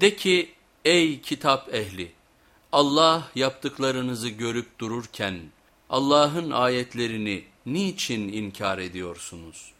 De ki ey kitap ehli Allah yaptıklarınızı görüp dururken Allah'ın ayetlerini niçin inkar ediyorsunuz?